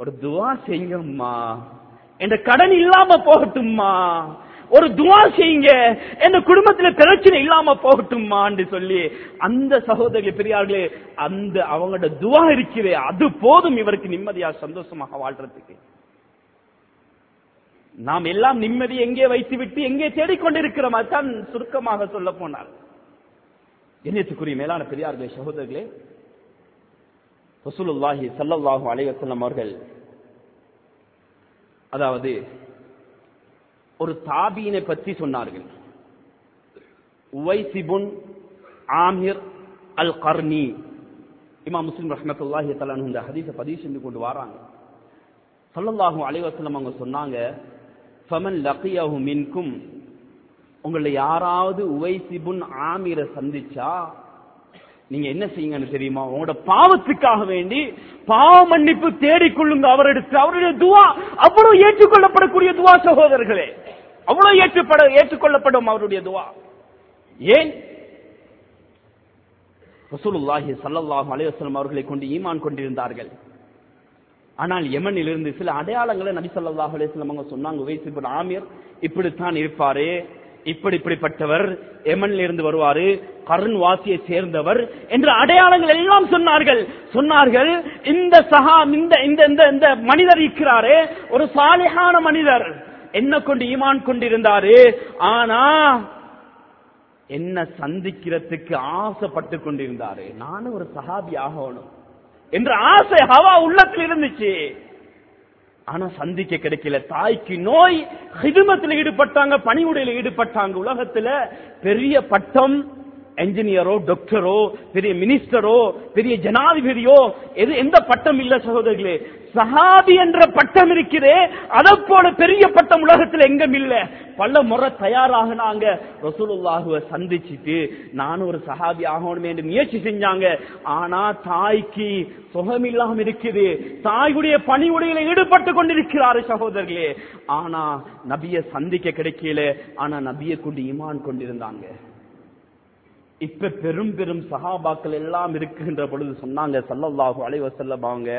Speaker 1: ஒரு துவா செய்யுங்கம்மா என் கடன் இல்லாம போகட்டும்மா. ஒரு துவா செய்யுங்க. என் குடும்பத்துல பிரச்சனை இல்லாம போகட்டும்மான்னு சொல்லி அந்த சகோதரி பெரியார்களே அந்த அவங்களோட துவா இருக்கிறே அது போதும் இவருக்கு நிம்மதியா சந்தோஷமாக வாழ்றதுக்கு. நாம் எல்லாம் நிம்மதி எங்கே வைத்து விட்டு எங்கே தேடிக்கொண்டிருக்கிறோம் தான் சுருக்கமாக சொல்ல போனார் என்னத்துக்குரிய மேலான பெரியார்களே சகோதரர்களே ரசூலுல்லாஹி ஸல்லல்லாஹு அலைவசல்லம் அவர்கள் அதாவது ஒரு தாபீனை பற்றி சொன்னார்கள். உவைசிபுன் ஆமிர் அல் கர்னி இமா முஸ்லிம் ரஹமத்துல்லாஹி தலான் இந்த ஹதீஸை பதிவு செஞ்சு கொண்டு வராங்க. ஸல்லல்லாஹு அலைவாசலம் அவங்க சொன்னாங்க ஃபமன் லக்கியஹு மின்கும். உங்களை யாராவது உவைசிபுன் ஆமிர சந்திச்சா நீங்க என்ன செய்யுங்கன்னு தெரியுமா? உங்களோட பாவத்துக்காக வேண்டி பாவ மன்னிப்பு தேடிக்கொள்ளுங்க அவரிடத்து அவருடைய துவா அவ்வளவு ஏற்றுக்கொள்ளப்படக்கூடிய துவா சகோதரர்களே. அவ்வளவு ஏற்றுப்பட ஏற்றுக்கொள்ளப்படும் அவருடைய துவா. ஏன்? ரசூலுல்லாஹி ஸல்லல்லாஹு அவர்களை கொண்டு ஈமான் கொண்டிருந்தார்கள். ஆனால் யமனிலிருந்து சில அடையாளங்களை நபி ஸல்லல்லாஹு அலைஹி அவங்க சொன்னாங்க. உவைஸ் இப்படித்தான் இருப்பாரு. இப்படி இப்படிப்பட்டவர் எமன்ல இருந்து வருவாரு. கருண் வாசியை சேர்ந்தவர் என்ற அடையாளங்கள் எல்லாம் சொன்னார்கள். சொன்னார்கள் இந்த சகா இந்த இந்த இந்த இந்த மனிதர் இருக்கிறாரே ஒரு சாலிகான மனிதர். என்ன கொண்டு ஈமான் கொண்டிருந்தாரு? ஆனா என்ன சந்திக்கிறதுக்கு ஆசைப்பட்டு கொண்டிருந்தாரு? நானும் ஒரு சஹாபி ஆகணும். என்ற ஆசை ஹவா உள்ளத்தில் இருந்துச்சு. ஆனா சந்திக்க கிடைக்கல. தாய்க்கு நோய் ஹிதுமத்தில் ஈடுபட்டாங்க பணிவுடையில ஈடுபட்டாங்க. உலகத்துல பெரிய பட்டம் என்ஜினியரோ டாக்டரோ பெரிய மினிஸ்டரோ பெரிய ஜனாதிபதியோ எது எந்த பட்டம் இல்ல சகோதரர்களே சஹாபி என்ற பட்டம் இருக்குது அதை போல பெரிய பட்டம் உலகத்துல எங்கும் இல்ல. பல முறை தயாராகினாங்க. ரசூலுல்லாஹுவ சந்திச்சுட்டு நானும் ஒரு சஹாபி ஆகணும் என்று முயற்சி செஞ்சாங்க. ஆனா தாய்க்கு சுகம் இல்லாம இருக்குது. தாயுடைய உடையில ஈடுபட்டு கொண்டிருக்கிறாரு சகோதரர்களே. ஆனா நபிய சந்திக்க கிடைக்கல. ஆனா நபிய கொண்டு ஈமான் கொண்டிருந்தாங்க. இப்ப பெரும் பெரும் சகாபாக்கள் எல்லாம் இருக்குகின்ற பொழுது சொன்னாங்க சல்லல்லாஹு அலைஹி அவங்க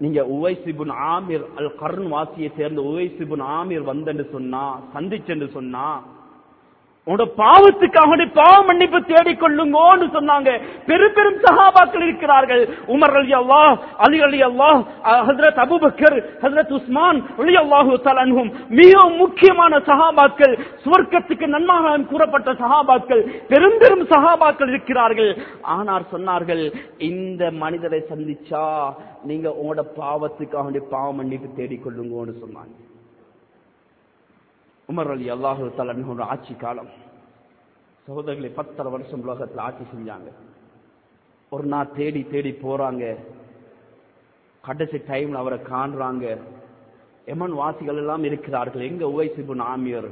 Speaker 1: நீங்க உவைசிபுன் ஆமிர் அல் கர்ன் வாசியை சேர்ந்த உவைசிபுன் ஆமிர் வந்தென்று சொன்னா சந்திச்சென்று சொன்னா உங்களோட பாவத்துக்காக வேண்டி பாவ மன்னிப்பு தேடிக்கொள்ளுங்கோன்னு சொன்னாங்க. பெரும் பெரும் சகாபாக்கள் இருக்கிறார்கள். உமர் அலி அல்லா அலி அலி அல்லா ஹசரத் அபுபக்கர் ஹசரத் உஸ்மான் அலி அல்லாஹு தலன்ஹும் மிகவும் முக்கியமான சஹாபாக்கள் சுவர்க்கத்துக்கு நன்மாகம் கூறப்பட்ட சகாபாக்கள் பெரும் பெரும் சஹாபாக்கள் இருக்கிறார்கள். ஆனால் சொன்னார்கள் இந்த மனிதரை சந்திச்சா நீங்க உங்களோட பாவத்துக்காக வேண்டி பாவ மன்னிப்பு தேடிக் கொள்ளுங்கோன்னு சொன்னாங்க. உமர் அலி அல்லாஹு தலன் ஆட்சி காலம். சகோதரர்களை பத்தரை வருஷம் உலகத்தில் ஆட்சி செஞ்சாங்க. ஒரு நாள் தேடி தேடி போறாங்க. கடைசி டைம்ல அவரை காண்றாங்க. எமன் வாசிகள் எல்லாம் இருக்கிறார்கள். எங்க உவைசிபின் ஆமியர்?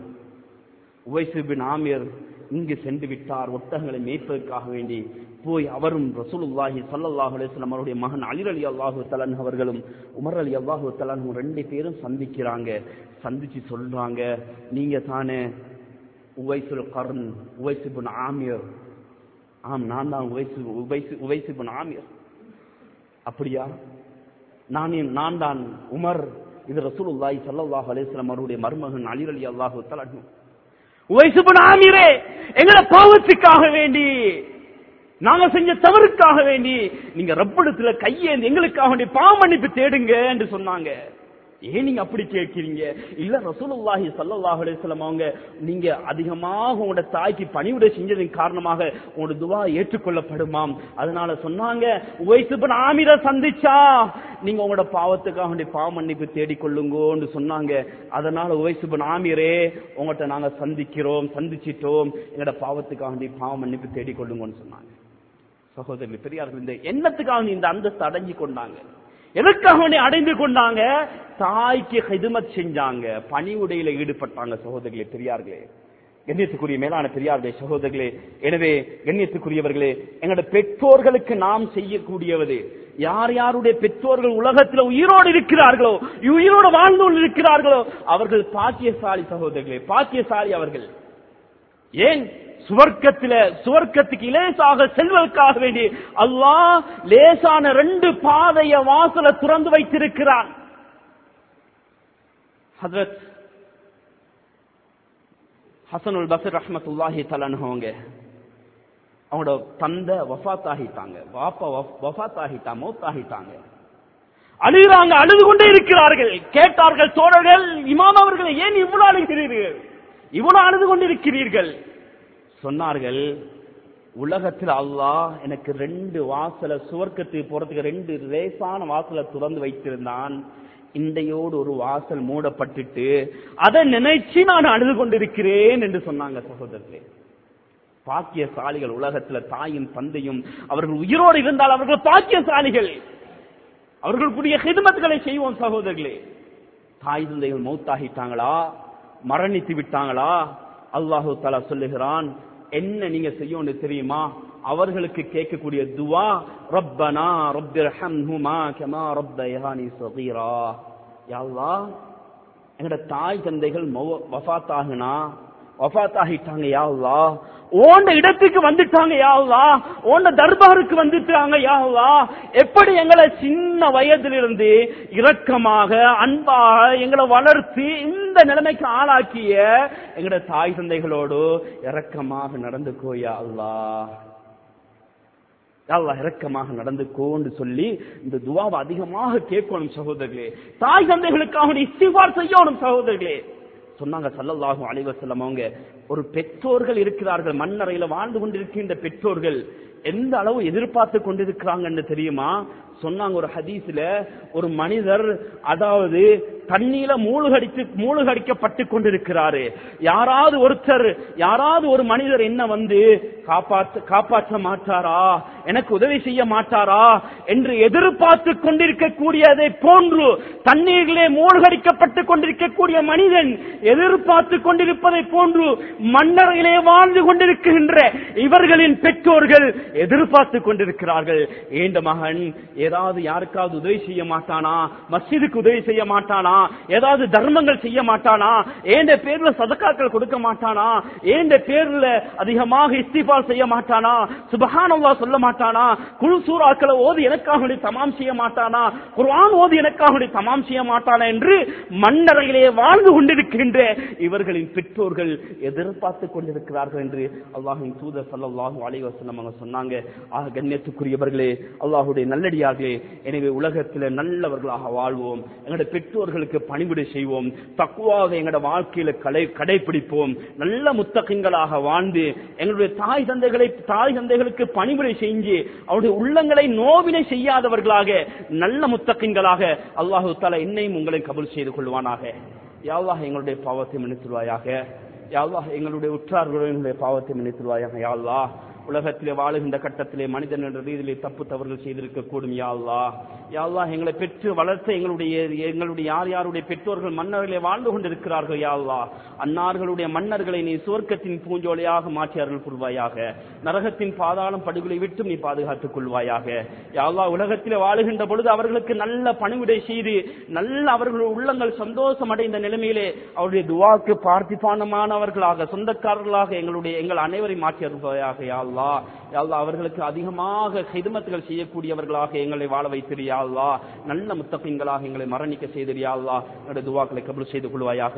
Speaker 1: உவைசிபின் ஆமியர் இங்கு சென்று விட்டார். ஒட்டகங்களை மேய்ப்பதற்காக வேண்டி போய் அவரும் ரசூலுல்லாஹி சல்லாஹ் அலிஸ்லாம் அவருடைய மகன் அலி அலி அல்லாஹு தலன் அவர்களும் உமர் அலி அல்லாஹு தலன் ரெண்டு பேரும் சந்திக்கிறாங்க. சந்திச்சு சொல்றாங்க நீங்க தானே உவைசுல் கர்ன் உவைசிபுன் ஆமியர் ஆம் நான் தான் உவைசு உவைசு உவைசிபுன் ஆமியர் அப்படியா? நான் நான் தான் உமர். இது ரசூலுல்லாஹி சல்லாஹ் அலிஸ்லாம் அவருடைய மருமகன் அலிர் அலி அல்லாஹு தலன் உவைசுபுன் ஆமிரே எங்களை பாவத்துக்காக வேண்டி நாங்க செஞ்ச தவறுக்காக வேண்டி நீங்க ரப்படத்துல கையேந்து எங்களுக்காக வேண்டி பாவமன்னிப்பு தேடுங்க என்று சொன்னாங்க. ஏன் நீங்க அப்படி கேட்கிறீங்க? இல்ல ரசூலுல்லாஹி ஸல்லல்லாஹு அலைஹி வஸல்லம் அவங்க நீங்க அதிகமாக உங்களோட தாய்க்கு பணிவிட செஞ்சதன் காரணமாக உங்களோட துவா ஏற்றுக்கொள்ளப்படுமாம். அதனால சொன்னாங்க உவைசுபன் ஆமிர சந்திச்சா நீங்க உங்களோட பாவத்துக்காக வேண்டிய பாவ மன்னிப்பு தேடிக்கொள்ளுங்கோன்னு சொன்னாங்க. அதனால உவைசுபன் ஆமிரே உங்கள்கிட்ட நாங்க சந்திக்கிறோம் சந்திச்சிட்டோம். எங்களோட பாவத்துக்காக வேண்டிய பாவ மன்னிப்பு தேடிக்கொள்ளுங்கன்னு சொன்னாங்க. சகோதரி பெரியார்கள் இந்த எண்ணத்துக்காக இந்த அந்தஸ்து அடைஞ்சு கொண்டாங்க. எதற்காக அடைந்து கொண்டாங்க? தாய்க்கு ஹிதுமத் செஞ்சாங்க. பணிவுடையில ஈடுபட்டாங்க சகோதரிகளே பெரியார்களே. கண்ணியத்துக்குரிய மேலான பெரியார்களே சகோதரர்களே எனவே கண்ணியத்துக்குரியவர்களே எங்களோட பெற்றோர்களுக்கு நாம் செய்யக்கூடியவது யார் யாருடைய பெற்றோர்கள் உலகத்தில் உயிரோடு இருக்கிறார்களோ உயிரோடு வாழ்ந்து இருக்கிறார்களோ அவர்கள் பாக்கியசாலி சகோதரர்களே பாக்கியசாலி அவர்கள். ஏன்? சுவர்க்கத்தில சுவர்க்கத்துக்கு இலேசாக செல்வதற்காக வேண்டி அல்லாஹ் லேசான ரெண்டு பாதைய வாசல திறந்து வைத்திருக்கிறான். ஹதரத் ஹசனுல் பசர் ரஹமத்துல்லாஹி தலன்ஹோங்க அவங்களோட தந்தை வஃத் ஆகிட்டாங்க வாப்பா வஃத் ஆகிட்டா மௌத் ஆகிட்டாங்க அழுகிறாங்க அழுது கொண்டே இருக்கிறார்கள். கேட்டார்கள் தோழர்கள் இமாம் அவர்களை ஏன் இவ்வளவு அழுகிறீர்கள்? இவ்வளவு அழுது கொண்டிருக்கிறீர்கள்? சொன்னார்கள் உலகத்தில் அல்லாஹ் எனக்கு ரெண்டு வாசல சுவர்க்கத்துக்கு போறதுக்கு ரெண்டு லேசான வாசலை துறந்து வைத்திருந்தான். இண்டையோடு ஒரு வாசல் மூடப்பட்டுட்டு அதை நினைச்சு நான் அழுது கொண்டிருக்கிறேன் என்று சொன்னாங்க சகோதரர்களே. பாக்கியசாலிகள் உலகத்துல தாயும் தந்தையும் அவர்கள் உயிரோடு இருந்தால் அவர்கள் பாக்கியசாலிகள். அவர்களுக்குரிய ஹிதமத்துகளை செய்வோம் சகோதரர்களே. தாய் தந்தைகள் மௌத்தாகிட்டாங்களா? மரணித்து விட்டாங்களா? அல்லாஹு தலா சொல்லுகிறான் என்ன நீங்க செய்யணும் தெரியுமா அவர்களுக்கு கேட்கக்கூடிய துவா ரப்பனா ரப்பிர்ஹம்ஹுமா கமா ரப்பயஹானி ஸகீரா யா அல்லாஹ் எங்கட தாய் தந்தைகள் வஃபாத் ஆகுனா வஃபாத் ஆகிட்டாங்க ஓண்ட இடத்துக்கு வந்துட்டாங்க யாவா ஓண்ட தர்பாருக்கு வந்துட்டாங்க யாவா எப்படி எங்களை சின்ன வயதிலிருந்து இரக்கமாக அன்பாக எங்களை வளர்த்து இந்த நிலைமைக்கு ஆளாக்கிய எங்களோட தாய் தந்தைகளோடு இரக்கமாக நடந்துக்கோ யாவா அல்லா. இறக்கமாக நடந்துக்கோன்னு சொல்லி இந்த துவாவை அதிகமாக கேட்கணும் சகோதரர்களே. தாய் தந்தைகளுக்காக இஸ்திஃபார் செய்யணும் சகோதரர்களே. சொன்னாங்க சல்லல்லாஹு அலைஹி அவங்க ஒரு பெற்றோர்கள் இருக்கிறார்கள் மண்ணறையில வாழ்ந்து கொண்டிருக்கின்ற பெற்றோர்கள். எந்த அளவு எதிர்பார்த்து கொண்டிருக்கிறாங்கன்னு தெரியுமா? சொன்னாங்க ஒரு ஹதீஸ்ல ஒரு மனிதர் அதாவது தண்ணீர மூழ்கடித்து மூழ்கடிக்கப்பட்டு கொண்டிருக்கிறாரு. யாராவது ஒருத்தர் யாராவது ஒரு மனிதர் என்ன வந்து காப்பாற்ற காப்பாற்ற மாட்டாரா? எனக்கு உதவி செய்ய மாட்டாரா? என்று எதிர்பார்த்து கொண்டிருக்கக்கூடியதை போன்று தண்ணீரிலே மூழ்கடிக்கப்பட்டு கொண்டிருக்கக்கூடிய மனிதன் எதிர்பார்த்து கொண்டிருப்பதை போன்று மன்னரையிலே வாழ்ந்து கொண்டிருக்கின்ற இவர்களின் பெற்றோர்கள் எதிர்பார்த்து கொண்டிருக்கிறார்கள். ஏண்ட மகன் ஏதாவது யாருக்காவது உதவி செய்ய மாட்டானா? மசிதுக்கு உதவி செய்ய மாட்டானா? ஏதாவது தர்மங்கள் செய்ய மாட்டானா? ஏண்ட பேர்ல சதக்காக்கள் கொடுக்க மாட்டானா? ஏண்ட பேர்ல அதிகமாக இஸ்திபால் செய்ய மாட்டானா? சுபகானவா சொல்ல மாட்டானா? குழு சூறாக்களை ஓதி எனக்காக தமாம் செய்ய மாட்டானா? குர்ஆன் ஓதி எனக்காக தமாம் செய்ய மாட்டானா? என்று மன்னரையிலே வாழ்ந்து கொண்டிருக்கின்ற இவர்களின் பெற்றோர்கள் எதிர் எதிர்பார்த்து கொண்டிருக்கிறார்கள் என்று அல்லாஹின் தூதர் சல்லாஹூ அலைஹி அவங்க சொன்னாங்க. ஆக கண்ணியத்துக்குரியவர்களே அல்லாஹுடைய நல்லடியார்களே எனவே உலகத்தில் நல்லவர்களாக வாழ்வோம். எங்களுடைய பெற்றோர்களுக்கு பணிவிடை செய்வோம். தக்குவாக எங்களோட வாழ்க்கையில கலை கடைபிடிப்போம் நல்ல முத்தகங்களாக வாழ்ந்து எங்களுடைய தாய் தந்தைகளை தாய் தந்தைகளுக்கு பணிவிடை செஞ்சு அவருடைய உள்ளங்களை நோவினை செய்யாதவர்களாக நல்ல முத்தகங்களாக அல்லாஹு தாலா என்னையும் உங்களை கபல் செய்து கொள்வானாக. யாவாக எங்களுடைய பாவத்தை மன்னித்துருவாயாக யாழ்வா எங்களுடைய உற்றார்களுடைய பாவத்தை மன்னித்துருவாயாக யாழ்லா உலகத்திலே வாழுகின்ற கட்டத்திலே மனிதன் என்ற ரீதியிலே தப்பு தவறுகள் செய்திருக்க கூடும் யாழ்லா யாழ்லா எங்களை பெற்று வளர்த்த எங்களுடைய எங்களுடைய யார் யாருடைய பெற்றோர்கள் மன்னர்களே வாழ்ந்து கொண்டிருக்கிறார்கள் யாழ்லா அன்னார்களுடைய மன்னர்களை நீ சுவர்க்கத்தின் பூஞ்சோலையாக மாற்றியார்கள் அருள் புரிவாயாக. நரகத்தின் பாதாளம் படுகொலை விட்டு நீ பாதுகாத்துக் கொள்வாயாக. யாழ்லா உலகத்திலே வாழுகின்ற பொழுது அவர்களுக்கு நல்ல பணிவிடை செய்து நல்ல அவர்கள் உள்ளங்கள் சந்தோஷம் அடைந்த நிலைமையிலே அவருடைய துவாக்கு பார்த்திபானமானவர்களாக சொந்தக்காரர்களாக எங்களுடைய எங்கள் அனைவரை மாற்றி யாழ்லா யா அல்லாஹ் அவர்களுக்கு அதிகமாக ஹிதமத்துகள் செய்யக்கூடியவர்களாக எங்களை வாழ வைத்திரியா அல்லா நல்ல முத்தப்பின்களாக எங்களை மரணிக்க செய்திரியா அல்லா என்னுடைய துவாக்களை கபுல் செய்து கொள்வாயாக.